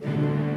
I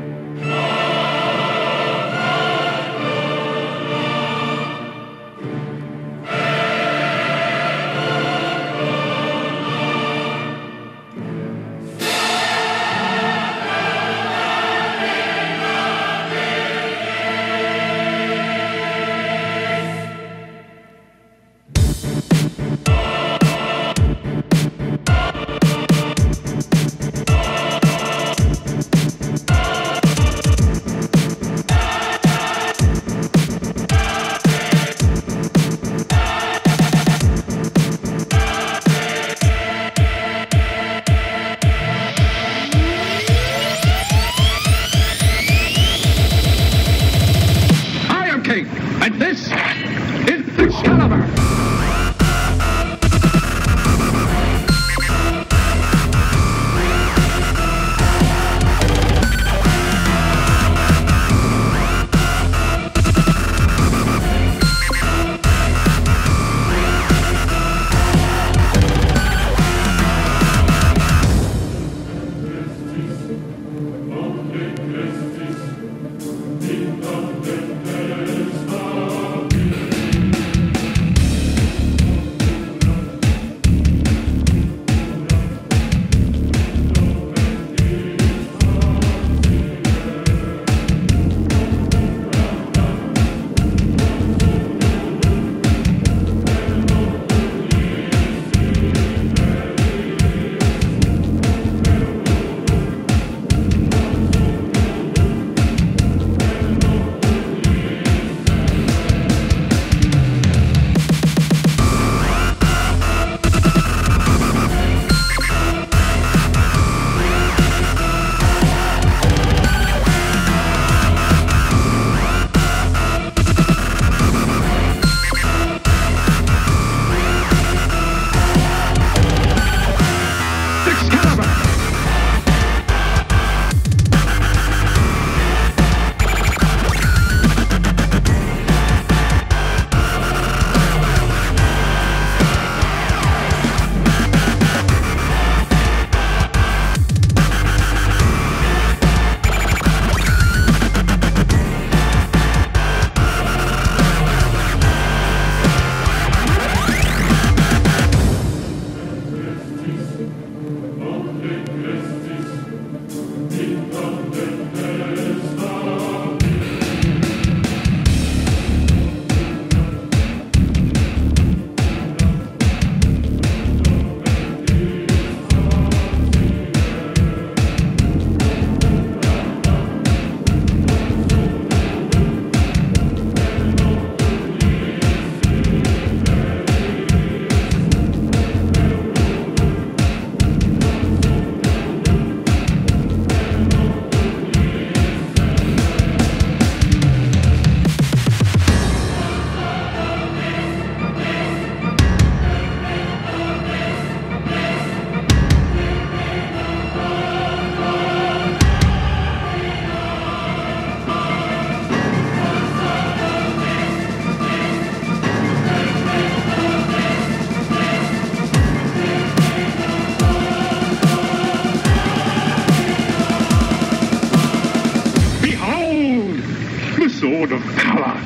sword of color,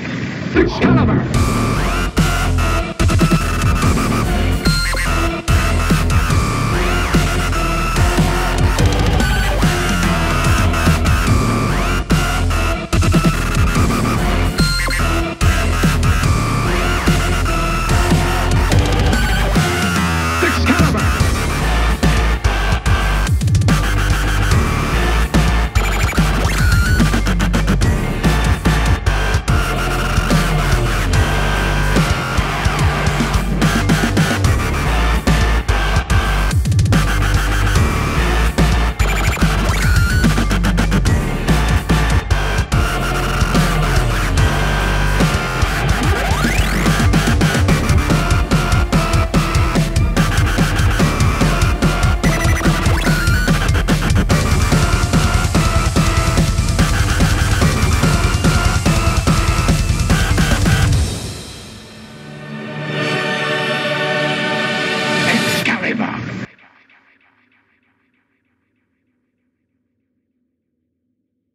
the.